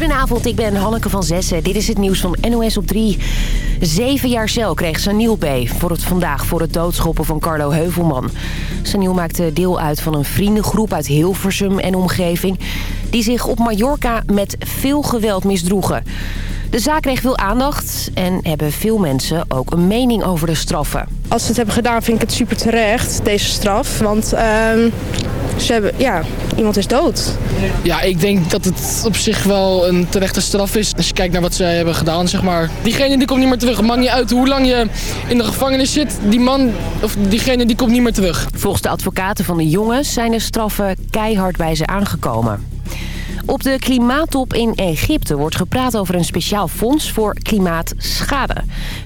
Goedenavond, ik ben Hanneke van Zessen. Dit is het nieuws van NOS op 3. Zeven jaar cel kreeg Saniel B. voor het vandaag voor het doodschoppen van Carlo Heuvelman. Saniel maakte deel uit van een vriendengroep uit Hilversum en omgeving... die zich op Mallorca met veel geweld misdroegen. De zaak kreeg veel aandacht en hebben veel mensen ook een mening over de straffen. Als ze het hebben gedaan vind ik het super terecht, deze straf. Want ehm, ze hebben, ja, iemand is dood. Ja, ik denk dat het op zich wel een terechte straf is. Als je kijkt naar wat ze hebben gedaan, zeg maar. Diegene die komt niet meer terug. Het maakt niet uit hoe lang je in de gevangenis zit. Die man, of diegene, die komt niet meer terug. Volgens de advocaten van de jongens zijn de straffen keihard bij ze aangekomen. Op de klimaattop in Egypte wordt gepraat over een speciaal fonds voor klimaatschade.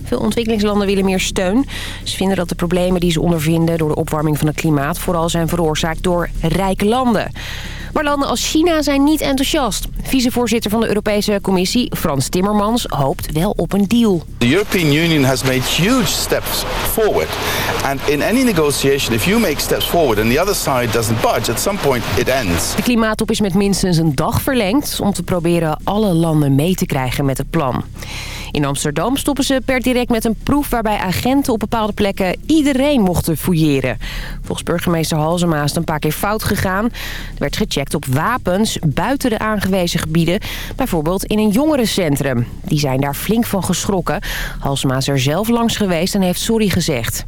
Veel ontwikkelingslanden willen meer steun. Ze vinden dat de problemen die ze ondervinden door de opwarming van het klimaat... vooral zijn veroorzaakt door rijke landen. Maar landen als China zijn niet enthousiast. Vicevoorzitter van de Europese Commissie, Frans Timmermans, hoopt wel op een deal. The European Union has made huge steps forward. And in any negotiation, if you make steps forward and the other side doesn't budge, at some point it ends. De klimaattop is met minstens een dag verlengd om te proberen alle landen mee te krijgen met het plan. In Amsterdam stoppen ze per direct met een proef waarbij agenten op bepaalde plekken iedereen mochten fouilleren. Volgens burgemeester Halsema is het een paar keer fout gegaan. Er werd gecheckt op wapens buiten de aangewezen gebieden. Bijvoorbeeld in een jongerencentrum. Die zijn daar flink van geschrokken. Halsema is er zelf langs geweest en heeft sorry gezegd.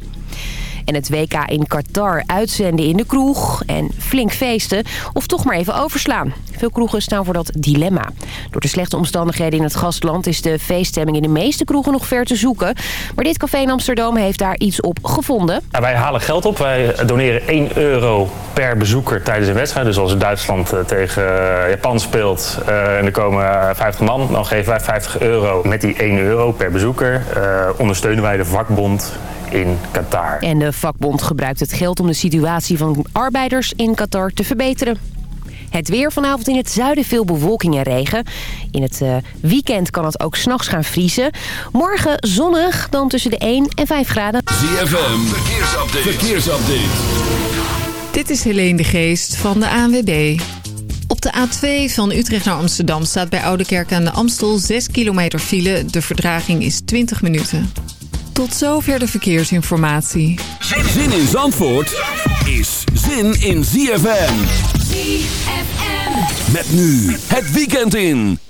En het WK in Qatar uitzenden in de kroeg en flink feesten of toch maar even overslaan. Veel kroegen staan voor dat dilemma. Door de slechte omstandigheden in het gastland is de feeststemming in de meeste kroegen nog ver te zoeken. Maar dit café in Amsterdam heeft daar iets op gevonden. Ja, wij halen geld op. Wij doneren 1 euro per bezoeker tijdens een wedstrijd. Dus als Duitsland eh, tegen Japan speelt uh, en er komen 50 man, dan geven wij 50 euro. Met die 1 euro per bezoeker ondersteunen wij de vakbond in Qatar. En de vakbond gebruikt het geld om de situatie van arbeiders in Qatar te verbeteren. Het weer vanavond in het zuiden veel bewolking en regen. In het uh, weekend kan het ook s'nachts gaan vriezen. Morgen zonnig, dan tussen de 1 en 5 graden. ZFM, verkeersupdate. verkeersupdate. Dit is Helene de Geest van de ANWB. Op de A2 van Utrecht naar Amsterdam staat bij Oudekerk aan de Amstel 6 kilometer file. De verdraging is 20 minuten. Tot zover de verkeersinformatie. Zin in Zandvoort is zin in ZFM. ZFM. Met nu het weekend in.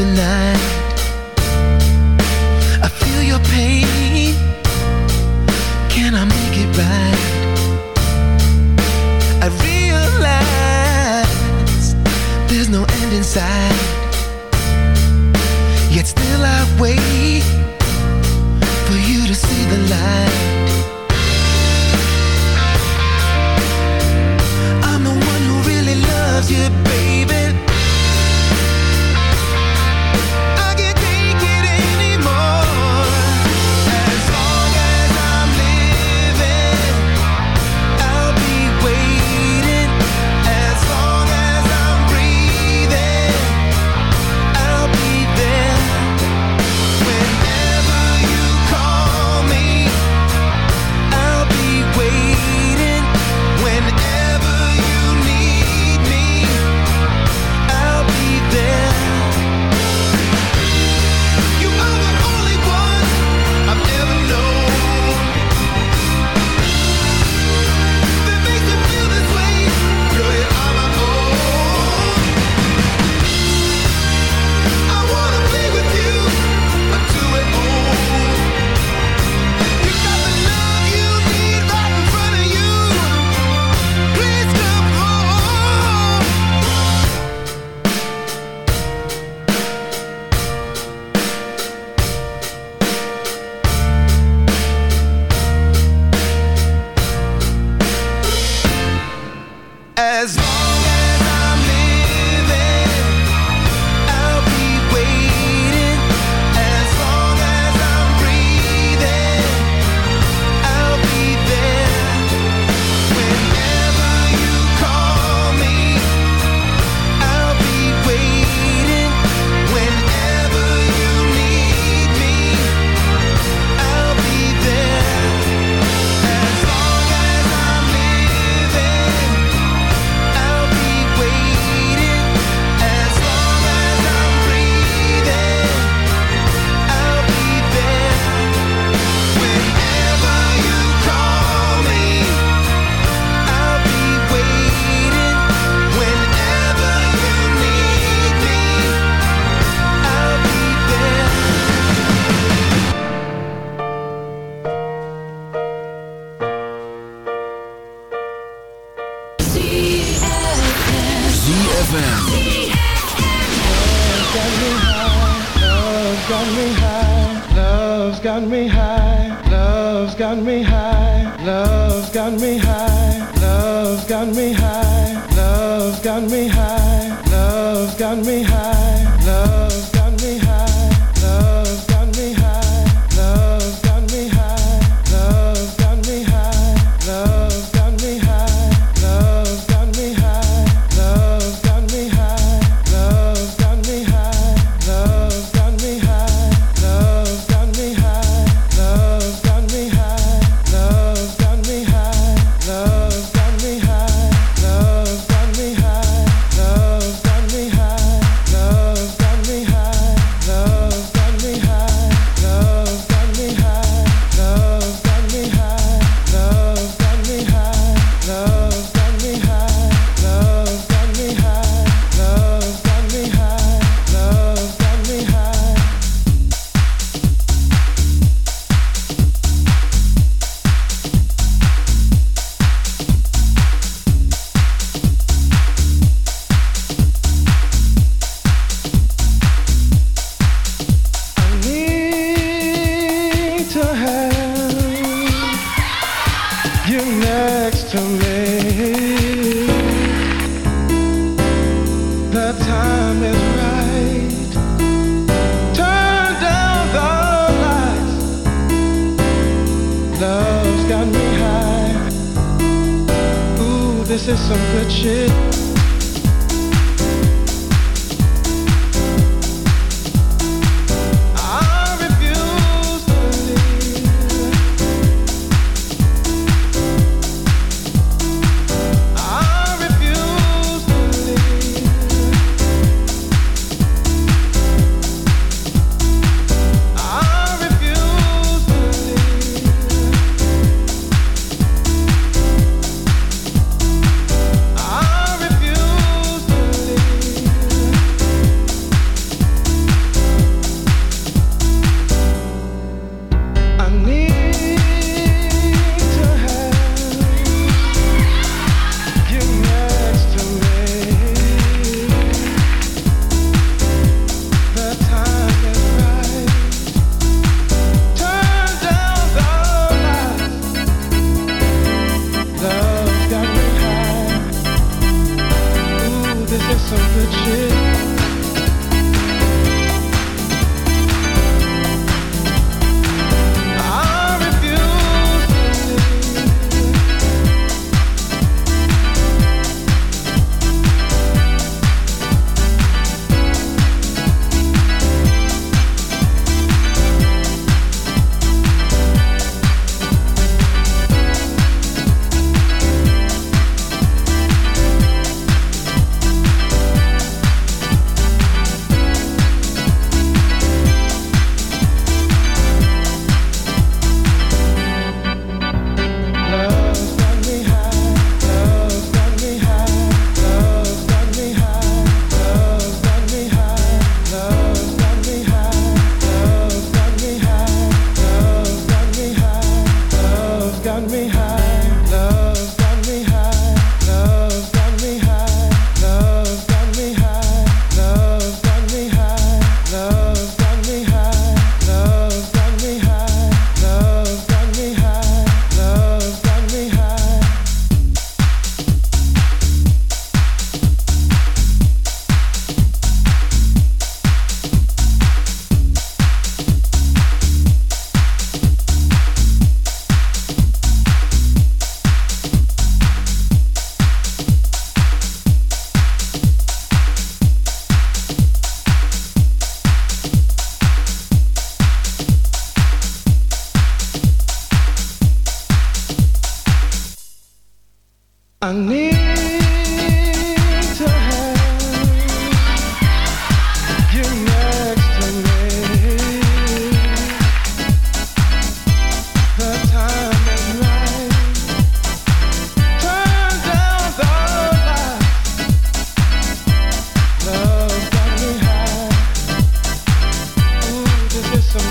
The night. I feel your pain.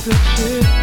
Good shit.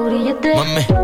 Mí. Póngalo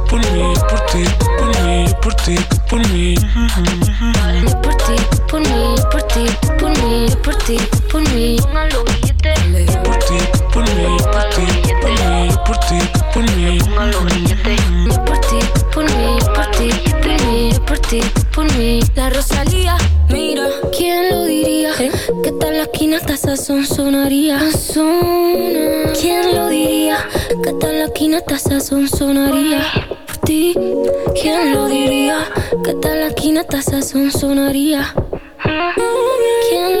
por mí, por ti, por mí, yo por ti, por mí. Por ti, por mí, por ti, por mí, yo por ti, por mí. Por ti, por mí, por ti, por mí, yo por ti, por mí. Por ti, por mí, por ti, por mí, yo por ti, por mí. La Rosalía, mira, ¿quién lo diría? Que tal la esquina hasta sazón sonaría. ¿Quién lo diría? Que tal la esquina hasta sazón sonaría. Ti, ¿quién lo diría? Que tal la esquina hasta sazón sonaría. ¿Quién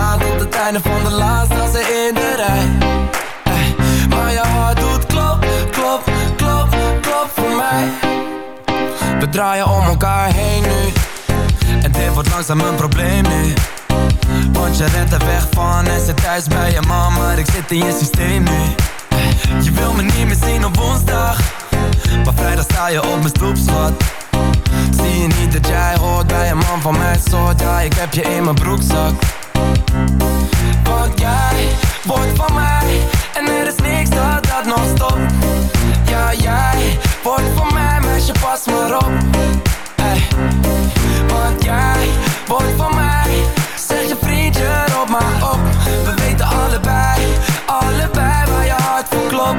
ontgaan tot het einde van de laatste als in de rij. Ey, Maar je hart doet klop, klop, klop, klop voor mij. We draaien om elkaar heen nu. En dit wordt langzaam een probleem nu. Want je rent er weg van en zit thuis bij je man Maar ik zit in je systeem nu. Je wil me niet meer zien op woensdag. Maar vrijdag sta je op mijn stoep, Zie je niet dat jij hoort bij een man van mijn soort? Ja, ik heb je in mijn broekzak Want jij wordt van mij. En er is niks dat dat nog stopt. Ja, jij wordt van mij Meisje, pas maar op. Ey. Want jij wordt van mij. Zeg je vriendje, op maar op. We weten allebei, allebei Waar je hart voor klopt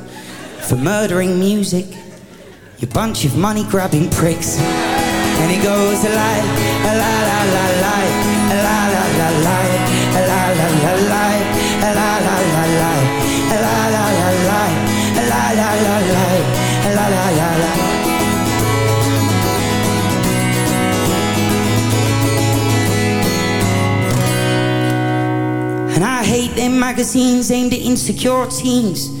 for murdering music, you bunch of money grabbing pricks. And it goes a la la la la, la la la la, la la la la, la la la la, la la la la, la la la la, la la la la. And I hate them magazines aimed at insecure teens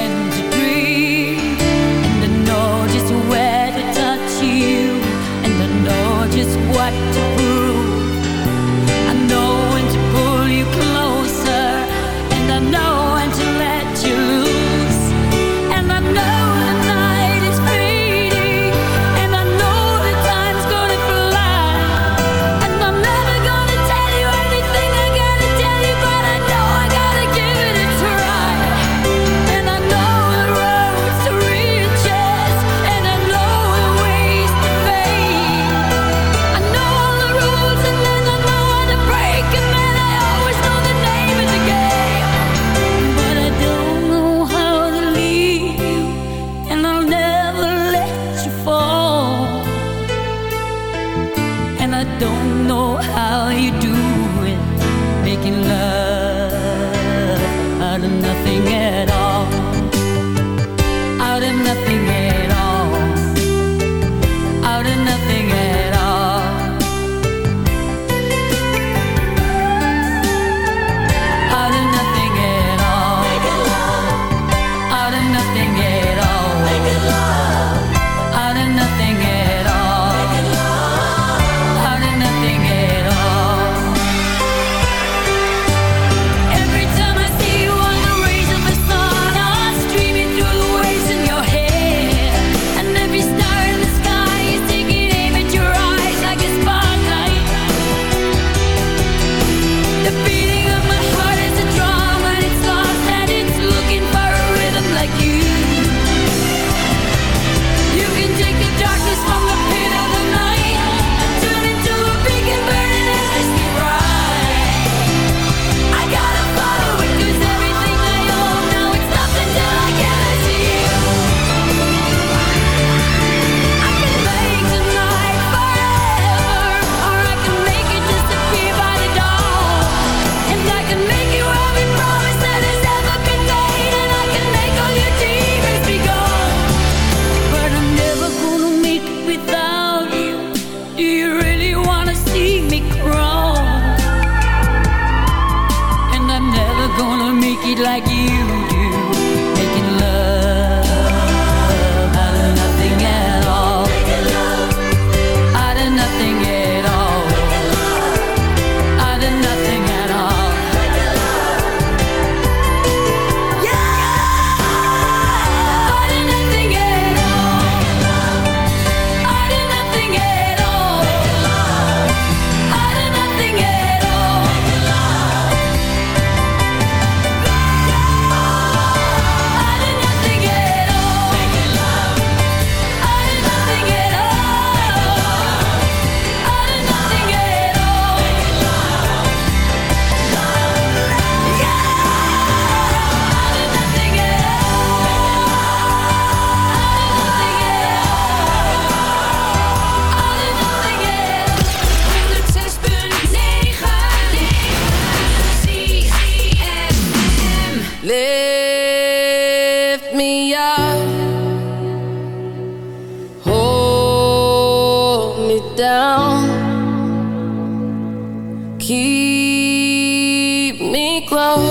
Down, keep me close,